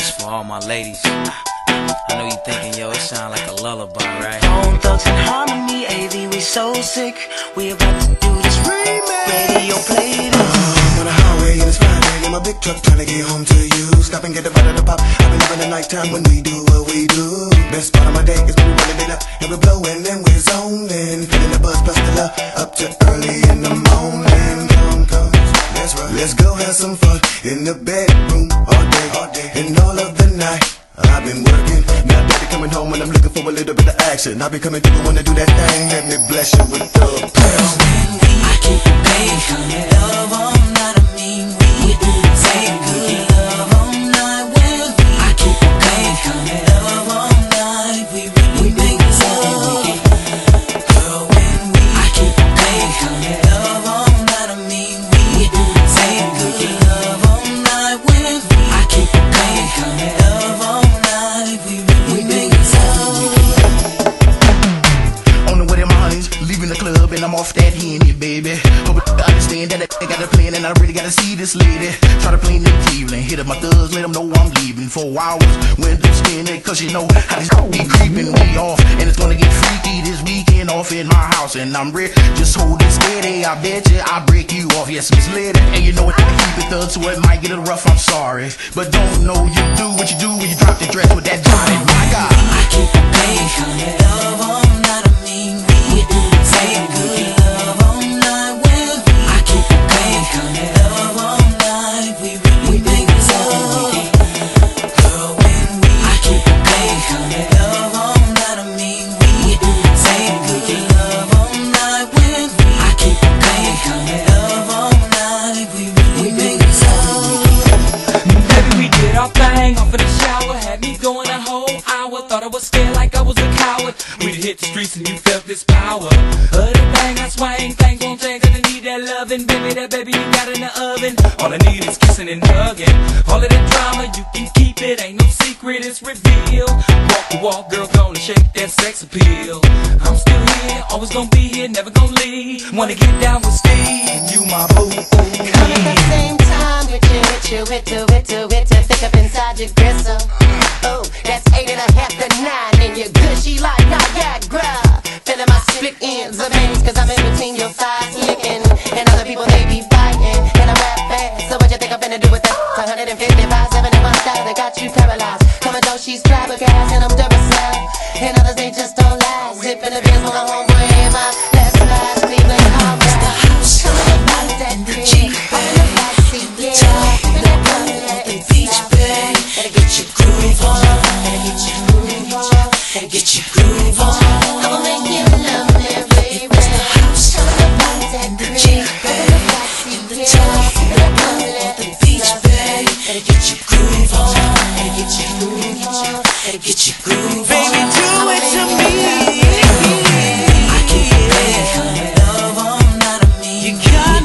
this for all my ladies. I know you thinking, yo, it sound like a lullaby, right? Bone Thugs-n-Harmony, AV, we so sick. We about to do this remix. Radio play this. on the highway and it's Friday in my big truck trying to get home to you. Stop and get the bite of the pop. I've been living the nighttime when we do what we do. Best part of my day is when we running it up and we're blowing and we're zoning. Feeling the buzz plus the love up to early in the morning. Come, come, let's go have some fun in the bedroom all day, all day and all of the night. I've been working, now daddy coming home and I'm looking for a little bit of action. I'll be coming through, wanna do that thing, let me bless you with the passion. I keep it big. Love all and I'm off that henny, baby. Hope you understand that I got a plan and I really gotta see this lady. Try to play in Cleveland, hit up my thugs, let them know I'm leaving for hours. Window skinny, cause you know how this be creeping me off. And it's gonna get freaky this weekend off in my house. And I'm ready, just hold it steady. I bet you I'll break you off. Yes, Miss Lady. And you know it, keep it thug, so it might get a rough, I'm sorry. But don't know you do what you do when you drop the dress with that body. My God. I keep it big. Love all night, I mean we off in the shower. Had me going a whole hour. Thought I was scared like I was a coward. We'd hit the streets and you felt this power. Other bang, I swang. Things won't change. I need that loving. Baby, that baby you got in the oven. All I need is kissing and hugging. All of that drama, you can keep it. Ain't no secret, it's revealed. Walk the walk, girl, gonna shake that sex appeal. I'm still here, always gonna be here, never gonna leave. Wanna get down with Steve. You my boo. Come at the same with you, with you, with you, with you, with you, thick up inside your gristle. Oh, that's eight and a half to nine, and you're gushy like Niagara. Feeling my split ends of veins, cause I'm in between your thighs, licking, and other people they be biting, and I rap fast. So what you think I'm finna do with that? 155, 7 in my style that got you paralyzed. Coming though she's flabbergasted, and I'm Duracell, and others they just don't last. Zipping the biz with my homeboy Get your groove on. I will make you love me, baby. The house, the the the the beach, babe. Get your groove on. Get your groove on. Get your groove on. Baby, do it to me. I can't